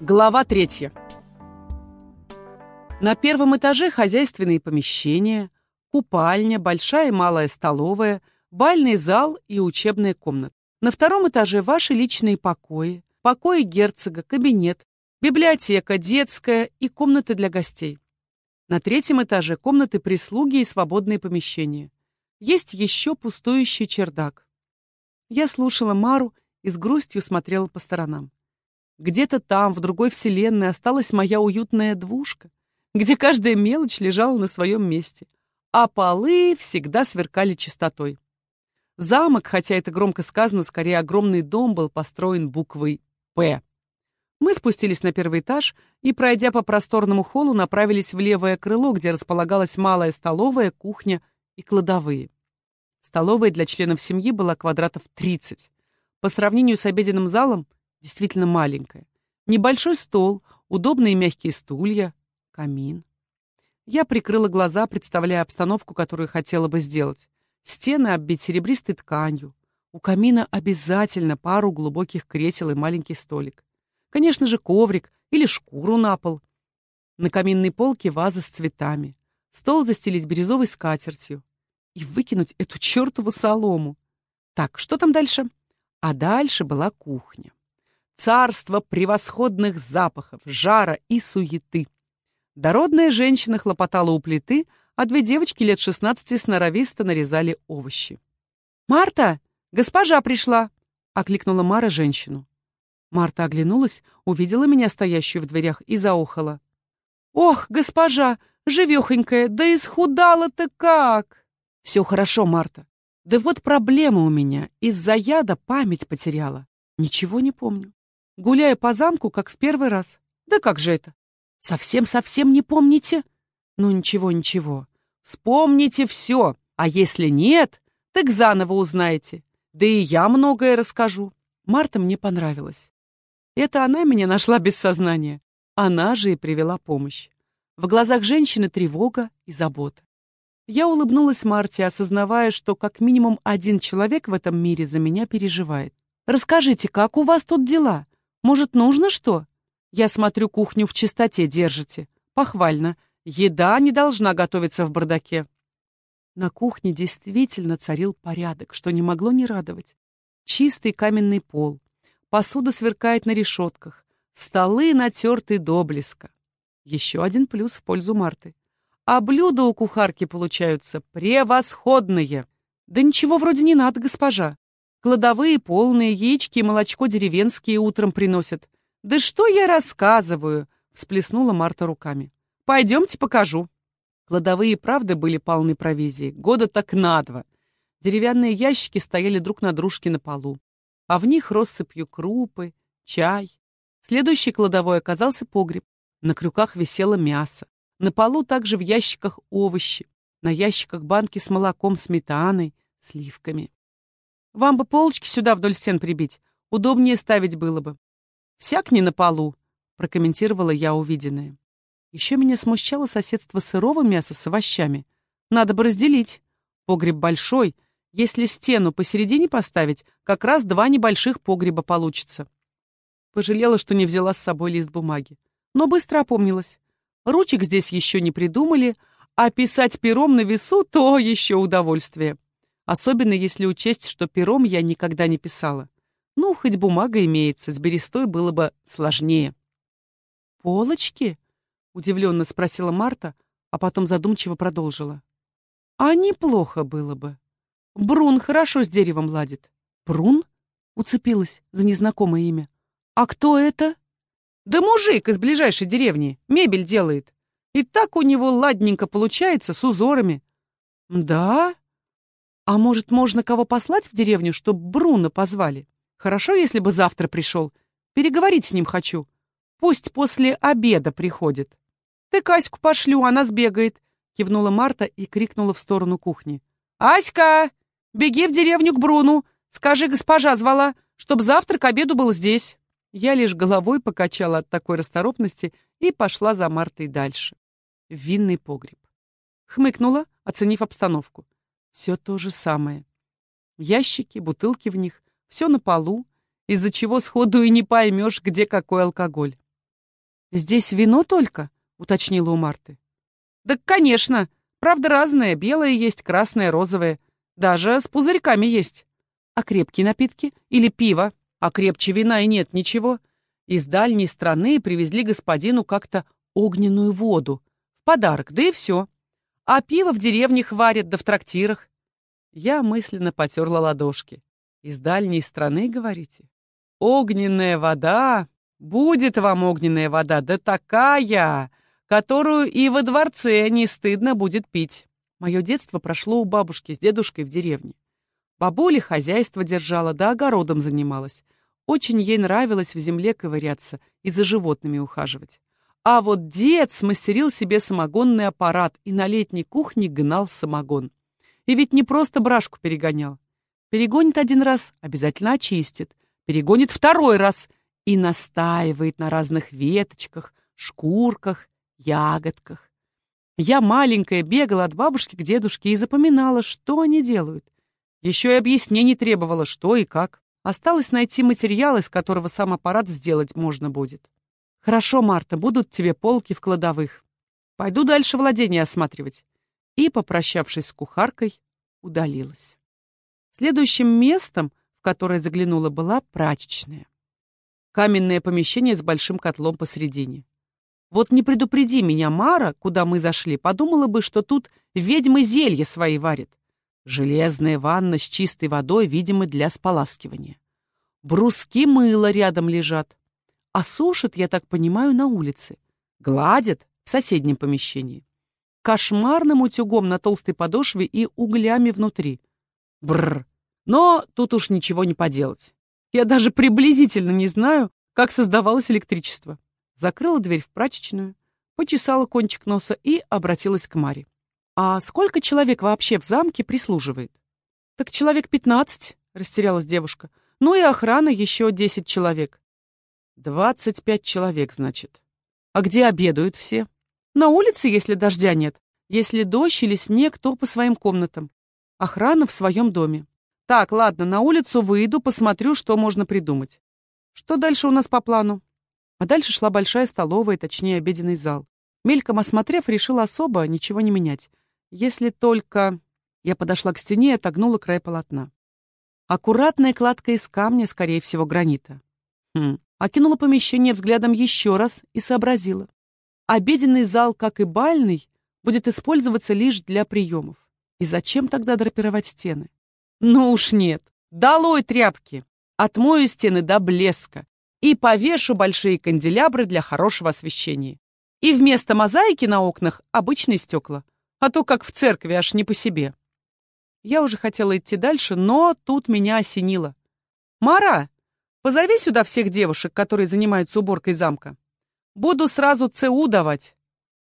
Глава третья. На первом этаже хозяйственные помещения, купальня, большая и малая столовая, бальный зал и учебная комната. На втором этаже ваши личные покои, покои герцога, кабинет, библиотека, детская и комнаты для гостей. На третьем этаже комнаты прислуги и свободные помещения. Есть еще пустующий чердак. Я слушала Мару и с грустью смотрела по сторонам. Где-то там, в другой вселенной, осталась моя уютная двушка, где каждая мелочь лежала на своем месте, а полы всегда сверкали чистотой. Замок, хотя это громко сказано, скорее огромный дом был построен буквой «П». Мы спустились на первый этаж и, пройдя по просторному холлу, направились в левое крыло, где располагалась малая столовая, кухня и кладовые. Столовая для членов семьи была квадратов 30. По сравнению с обеденным залом, действительно маленькая. Небольшой стол, удобные мягкие стулья, камин. Я прикрыла глаза, представляя обстановку, которую хотела бы сделать. Стены оббить серебристой тканью. У камина обязательно пару глубоких кресел и маленький столик. Конечно же, коврик или шкуру на пол. На каминной полке ваза с цветами. Стол застелить бирюзовой скатертью. И выкинуть эту чертову солому. Так, что там дальше? А дальше была кухня. Царство превосходных запахов, жара и суеты. Дородная женщина хлопотала у плиты, а две девочки лет шестнадцати сноровисто нарезали овощи. «Марта! Госпожа пришла!» — окликнула Мара женщину. Марта оглянулась, увидела меня стоящую в дверях и заохала. «Ох, госпожа, живехонькая, да исхудала-то как!» «Все хорошо, Марта. Да вот проблема у меня. Из-за яда память потеряла. Ничего не помню. Гуляя по замку, как в первый раз. Да как же это? Совсем-совсем не помните? Ну ничего, ничего. Вспомните все, а если нет, так заново узнаете. Да и я многое расскажу. Марта мне понравилась. Это она меня нашла без сознания. Она же и привела помощь. В глазах женщины тревога и забота. Я улыбнулась Марте, осознавая, что как минимум один человек в этом мире за меня переживает. «Расскажите, как у вас тут дела? Может, нужно что? Я смотрю, кухню в чистоте держите. Похвально. Еда не должна готовиться в бардаке. На кухне действительно царил порядок, что не могло не радовать. Чистый каменный пол. Посуда сверкает на решетках. Столы натерты до блеска. Еще один плюс в пользу Марты. А блюда у кухарки получаются превосходные. Да ничего вроде не надо, госпожа. Кладовые полные, яички и молочко деревенские утром приносят. Да что я рассказываю? Всплеснула Марта руками. Пойдемте покажу. Кладовые, правда, были полны провизией. Года так на два. Деревянные ящики стояли друг на дружке на полу. А в них россыпью крупы, чай. Следующий кладовой оказался погреб. На крюках висело мясо. На полу также в ящиках овощи. На ящиках банки с молоком, сметаной, сливками. Вам бы полочки сюда вдоль стен прибить. Удобнее ставить было бы. Всяк не на полу, прокомментировала я увиденное. Еще меня смущало соседство сырого мяса с овощами. Надо бы разделить. Погреб большой. Если стену посередине поставить, как раз два небольших погреба получится. Пожалела, что не взяла с собой лист бумаги. Но быстро опомнилась. Ручек здесь еще не придумали, а писать пером на весу — то еще удовольствие. Особенно если учесть, что пером я никогда не писала. Ну, хоть бумага имеется, с берестой было бы сложнее. «Полочки?» — удивленно спросила Марта, а потом задумчиво продолжила. «А неплохо было бы. Брун хорошо с деревом ладит». «Брун?» — уцепилась за незнакомое имя. «А кто это?» «Да мужик из ближайшей деревни. Мебель делает. И так у него ладненько получается, с узорами». «Да?» А может, можно кого послать в деревню, чтоб Бруно позвали? Хорошо, если бы завтра пришел. Переговорить с ним хочу. Пусть после обеда приходит. Ты Каську пошлю, она сбегает. Кивнула Марта и крикнула в сторону кухни. «Аська, беги в деревню к Бруну. Скажи, госпожа звала, чтоб завтра к обеду был здесь». Я лишь головой покачала от такой расторопности и пошла за Мартой дальше. В винный погреб. Хмыкнула, оценив обстановку. Все то же самое. Ящики, бутылки в них, все на полу, из-за чего сходу и не поймешь, где какой алкоголь. «Здесь вино только?» — уточнила у Марты. «Да, конечно. Правда, разное. Белое есть, красное, розовое. Даже с пузырьками есть. А крепкие напитки? Или пиво? А крепче вина и нет ничего. Из дальней страны привезли господину как-то огненную воду. В подарок, да и все. А пиво в деревнях варят, да в трактирах. Я мысленно потерла ладошки. Из дальней страны, говорите? Огненная вода? Будет вам огненная вода, да такая, которую и во дворце не стыдно будет пить. Мое детство прошло у бабушки с дедушкой в деревне. Бабуля хозяйство держала, да огородом занималась. Очень ей нравилось в земле ковыряться и за животными ухаживать. А вот дед смастерил себе самогонный аппарат и на летней кухне гнал самогон. И ведь не просто брашку перегонял. Перегонит один раз, обязательно очистит. Перегонит второй раз и настаивает на разных веточках, шкурках, ягодках. Я маленькая бегала от бабушки к дедушке и запоминала, что они делают. Еще и объяснений требовала, что и как. Осталось найти материал, из которого сам аппарат сделать можно будет. «Хорошо, Марта, будут тебе полки в кладовых. Пойду дальше владение осматривать». И, попрощавшись с кухаркой, удалилась. Следующим местом, в которое заглянула, была прачечная. Каменное помещение с большим котлом посредине. Вот не предупреди меня Мара, куда мы зашли, подумала бы, что тут ведьмы зелья свои варят. Железная ванна с чистой водой, видимо, для споласкивания. Бруски мыла рядом лежат. А сушат, я так понимаю, на улице. Гладят в соседнем помещении. Кошмарным утюгом на толстой подошве и углями внутри. Бррр. Но тут уж ничего не поделать. Я даже приблизительно не знаю, как создавалось электричество. Закрыла дверь в прачечную, почесала кончик носа и обратилась к Маре. «А сколько человек вообще в замке прислуживает?» «Так человек пятнадцать», — растерялась девушка. «Ну и охрана еще десять человек. Двадцать пять человек, значит. А где обедают все? На улице, если дождя нет. Если дождь или снег, то по своим комнатам. Охрана в своем доме. Так, ладно, на улицу выйду, посмотрю, что можно придумать. Что дальше у нас по плану? А дальше шла большая столовая, точнее, обеденный зал. Мельком осмотрев, решила особо ничего не менять. Если только... Я подошла к стене и отогнула край полотна. Аккуратная кладка из камня, скорее всего, гранита. Хм, Окинула помещение взглядом еще раз и сообразила. Обеденный зал, как и бальный, будет использоваться лишь для приемов. И зачем тогда драпировать стены? Ну уж нет. Долой тряпки. Отмою стены до блеска и повешу большие канделябры для хорошего освещения. И вместо мозаики на окнах обычные стекла, а то как в церкви аж не по себе. Я уже хотела идти дальше, но тут меня осенило. «Мара, Позови сюда всех девушек, которые занимаются уборкой замка. Буду сразу ЦУ давать».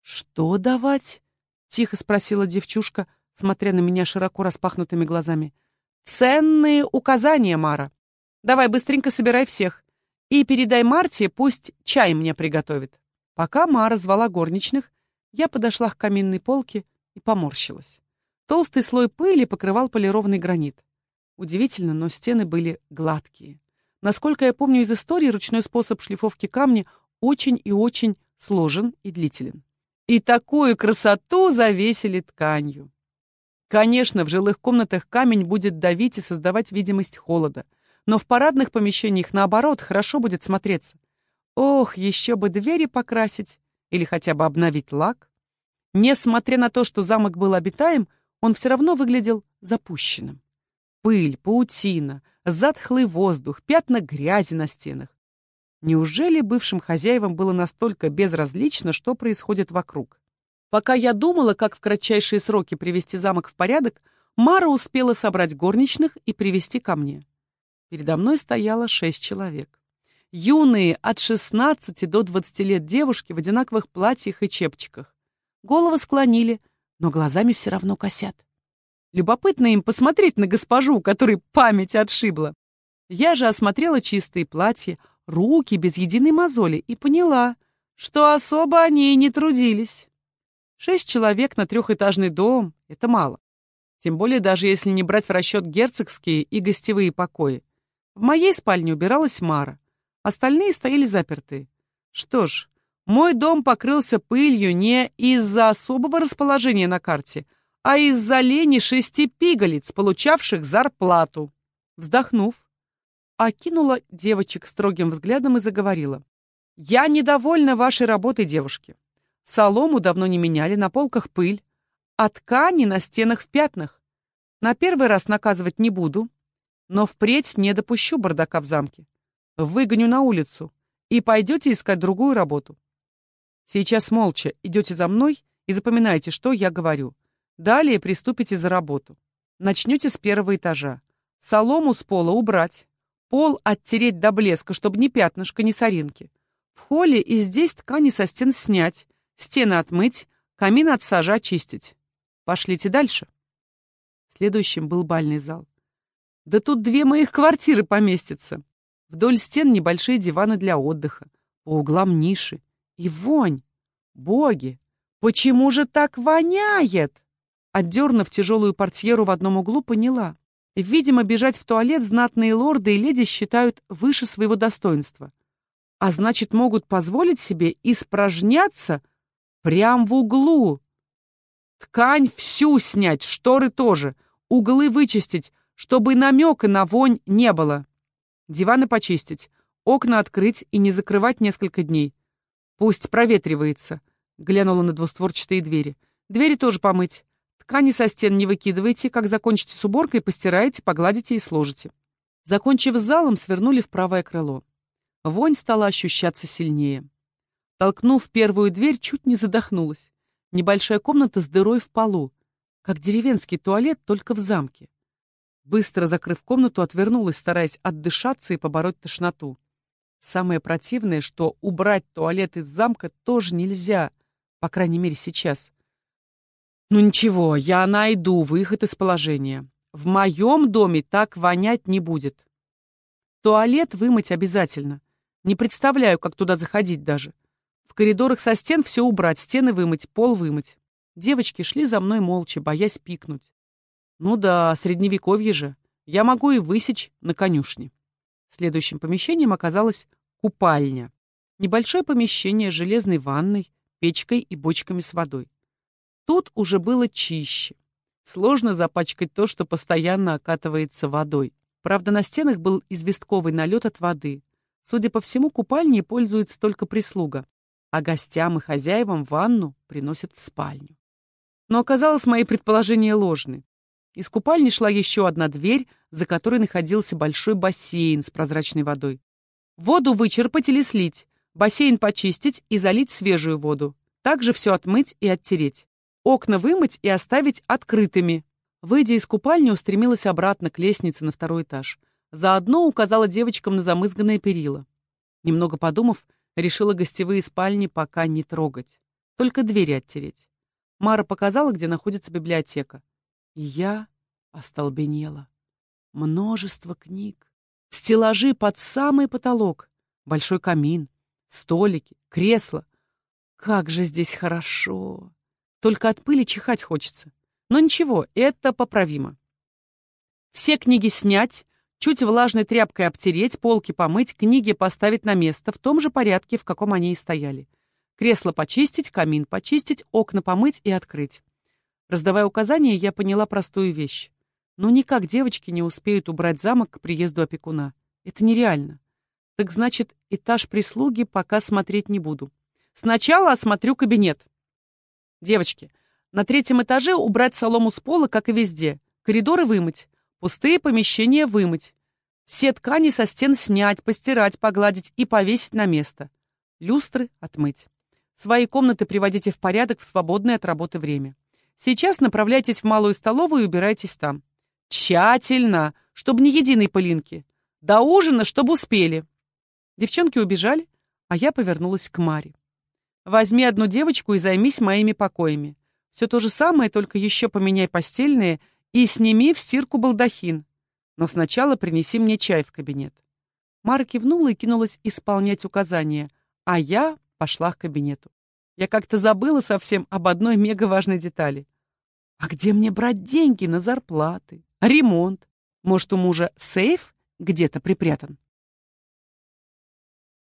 «Что давать?» — тихо спросила девчушка, смотря на меня широко распахнутыми глазами. «Ценные указания, Мара. Давай быстренько собирай всех. И передай Марте, пусть чай мне приготовит». Пока Мара звала горничных, я подошла к каминной полке и поморщилась. Толстый слой пыли покрывал полированный гранит. Удивительно, но стены были гладкие. Насколько я помню из истории, ручной способ шлифовки камня очень и очень сложен и длителен. И такую красоту завесили тканью. Конечно, в жилых комнатах камень будет давить и создавать видимость холода, но в парадных помещениях, наоборот, хорошо будет смотреться. Ох, еще бы двери покрасить или хотя бы обновить лак. Несмотря на то, что замок был обитаем, он все равно выглядел запущенным. Пыль, паутина, затхлый воздух, пятна грязи на стенах. Неужели бывшим хозяевам было настолько безразлично, что происходит вокруг? Пока я думала, как в кратчайшие сроки привести замок в порядок, Мара успела собрать горничных и привести ко мне. Передо мной стояло шесть человек. Юные, от 16 до 20 лет девушки в одинаковых платьях и чепчиках. Головы склонили, но глазами все равно косят. Любопытно им посмотреть на госпожу, которой память отшибла. Я же осмотрела чистые платья, руки без единой мозоли и поняла, что особо они и не трудились. Шесть человек на трехэтажный дом — это мало. Тем более даже если не брать в расчет герцогские и гостевые покои. В моей спальне убиралась Мара. Остальные стояли запертые. Что ж, Мой дом покрылся пылью не из-за особого расположения на карте, а из-за лени шести пигалиц, получавших зарплату. Вздохнув, окинула девочек строгим взглядом и заговорила. «Я недовольна вашей работой, девушки. Солому давно не меняли, на полках пыль, а ткани на стенах в пятнах. На первый раз наказывать не буду, но впредь не допущу бардака в замке. Выгоню на улицу и пойдете искать другую работу. Сейчас молча идете за мной и запоминайте, что я говорю. Далее приступите за работу. Начнете с первого этажа. Солому с пола убрать. Пол оттереть до блеска, чтобы ни пятнышка, ни соринки. В холле и здесь ткани со стен снять, стены отмыть, камин от сажи очистить. Пошлите дальше. Следующим был бальный зал. Да тут две моих квартиры поместятся. Вдоль стен небольшие диваны для отдыха, по углам ниши. И вонь! Боги! Почему же так воняет? Отдернув тяжелую портьеру в одном углу, поняла. Видимо, бежать в туалет знатные лорды и леди считают выше своего достоинства. А значит, могут позволить себе испражняться прямо в углу. Ткань всю снять, шторы тоже, углы вычистить, чтобы намека на вонь не было. Диваны почистить, окна открыть и не закрывать несколько дней. Пусть проветривается, глянула на двустворчатые двери. Двери тоже помыть. Ткани со стен не выкидывайте, как закончите с уборкой, постираете, погладите и сложите. Закончив с залом, свернули в правое крыло. Вонь стала ощущаться сильнее. Толкнув первую дверь, чуть не задохнулась. Небольшая комната с дырой в полу, как деревенский туалет, только в замке. Быстро закрыв комнату, отвернулась, стараясь отдышаться и побороть тошноту. Самое противное, что убрать туалет из замка тоже нельзя, по крайней мере сейчас. Ну ничего, я найду выход из положения. В моем доме так вонять не будет. Туалет вымыть обязательно. Не представляю, как туда заходить даже. В коридорах со стен все убрать, стены вымыть, пол вымыть. Девочки шли за мной молча, боясь пикнуть. Ну да, средневековье же. Я могу и высечь на конюшне. Следующим помещением оказалась купальня. Небольшое помещение с железной ванной, печкой и бочками с водой. Тут уже было чище. Сложно запачкать то, что постоянно окатывается водой. Правда, на стенах был известковый налет от воды. Судя по всему, купальней пользуется только прислуга, а гостям и хозяевам ванну приносят в спальню. Но оказалось, мои предположения ложны. Из купальни шла еще одна дверь, за которой находился большой бассейн с прозрачной водой. Воду вычерпать или слить, бассейн почистить и залить свежую воду. Также все отмыть и оттереть. Окна вымыть и оставить открытыми. Выйдя из купальни, устремилась обратно к лестнице на второй этаж. Заодно указала девочкам на замызганные перила. Немного подумав, решила гостевые спальни пока не трогать. Только двери оттереть. Мара показала, где находится библиотека. И я остолбенела. Множество книг. Стеллажи под самый потолок. Большой камин. Столики. Кресла. Как же здесь хорошо. Только от пыли чихать хочется. Но ничего, это поправимо. Все книги снять, чуть влажной тряпкой обтереть, полки помыть, книги поставить на место в том же порядке, в каком они и стояли. Кресло почистить, камин почистить, окна помыть и открыть. Раздавая указания, я поняла простую вещь. Ну никак девочки не успеют убрать замок к приезду опекуна. Это нереально. Так значит, этаж прислуги пока смотреть не буду. Сначала осмотрю кабинет. Девочки, на третьем этаже убрать солому с пола, как и везде. Коридоры вымыть. Пустые помещения вымыть. Все ткани со стен снять, постирать, погладить и повесить на место. Люстры отмыть. Свои комнаты приводите в порядок в свободное от работы время. Сейчас направляйтесь в малую столовую и убирайтесь там. Тщательно, чтобы ни единой пылинки. До ужина, чтобы успели. Девчонки убежали, а я повернулась к Маре. Возьми одну девочку и займись моими покоями. Все то же самое, только еще поменяй постельные и сними в стирку балдахин. Но сначала принеси мне чай в кабинет. Мара кивнула и кинулась исполнять указания, а я пошла к кабинету. Я как-то забыла совсем об одной мегаважной детали. А где мне брать деньги на зарплаты, ремонт? Может, у мужа сейф где-то припрятан?